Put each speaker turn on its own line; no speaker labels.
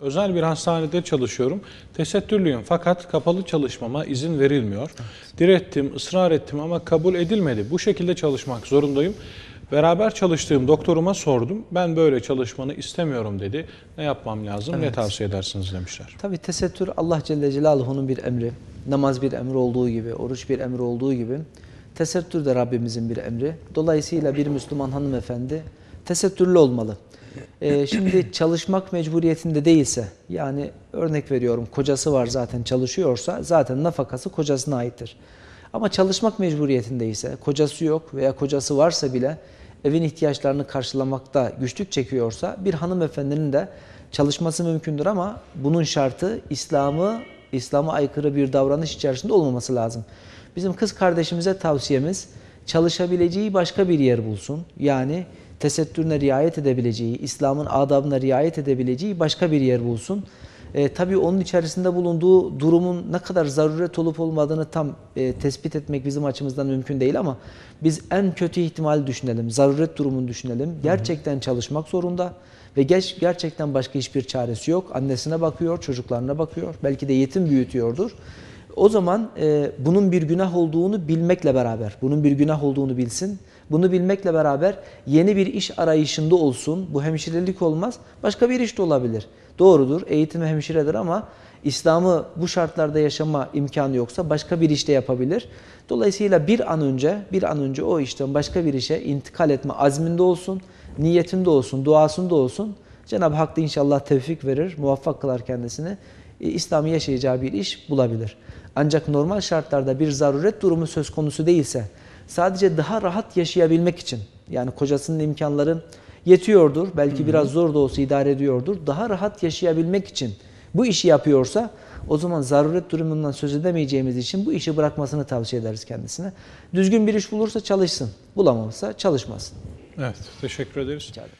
Özel bir hastanede çalışıyorum. Tesettürlüyüm fakat kapalı çalışmama izin verilmiyor. Direttim, ısrar ettim ama kabul edilmedi. Bu şekilde çalışmak zorundayım. Beraber çalıştığım doktoruma sordum. Ben böyle çalışmanı istemiyorum dedi. Ne yapmam lazım, ne
Evet.
tavsiye edersiniz demişler.
Tabi tesettür Allah Celle Celaluhu'nun bir emri. Namaz bir emri olduğu gibi, oruç bir emri olduğu gibi tesettür de Rabbimizin bir emri. Dolayısıyla bir Müslüman hanımefendi tesettürlü olmalı. Ee, şimdi çalışmak mecburiyetinde değilse, yani örnek veriyorum kocası var zaten çalışıyorsa zaten nafakası kocasına aittir. Ama çalışmak mecburiyetindeyse, kocası yok veya kocası varsa bile evin ihtiyaçlarını karşılamakta güçlük çekiyorsa bir hanımefendinin de çalışması mümkündür ama bunun şartı İslam'ı İslam'a aykırı bir davranış içerisinde olmaması lazım. Bizim kız kardeşimize tavsiyemiz çalışabileceği başka bir yer bulsun. Yani tesettürüne riayet edebileceği, İslam'ın adabına riayet edebileceği başka bir yer bulsun. E, tabii onun içerisinde bulunduğu durumun ne kadar zaruret olup olmadığını tam e, tespit etmek bizim açımızdan mümkün değil ama biz en kötü ihtimali düşünelim, zaruret durumunu düşünelim. Gerçekten çalışmak zorunda ve geç, gerçekten başka hiçbir çaresi yok. Annesine bakıyor, çocuklarına bakıyor, belki de yetim büyütüyordur. O zaman e, bunun bir günah olduğunu bilmekle beraber, bunun bir günah olduğunu bilsin. Bunu bilmekle beraber yeni bir iş arayışında olsun. Bu hemşirelik olmaz. Başka bir iş de olabilir. Doğrudur. Eğitim hemşiredir ama İslam'ı bu şartlarda yaşama imkanı yoksa başka bir işte yapabilir. Dolayısıyla bir an önce, bir an önce o işten başka bir işe intikal etme azminde olsun, niyetinde olsun, duasında olsun. Cenab-ı Hak da inşallah tevfik verir, muvaffak kılar kendisini. E, İslam'ı yaşayacağı bir iş bulabilir. Ancak normal şartlarda bir zaruret durumu söz konusu değilse, sadece daha rahat yaşayabilmek için, yani kocasının imkanları yetiyordur, belki biraz zor da olsa idare ediyordur, daha rahat yaşayabilmek için bu işi yapıyorsa, o zaman zaruret durumundan söz edemeyeceğimiz için bu işi bırakmasını tavsiye ederiz kendisine. Düzgün bir iş bulursa çalışsın, bulamamışsa çalışmasın.
Evet, teşekkür ederiz.
Rica ederim.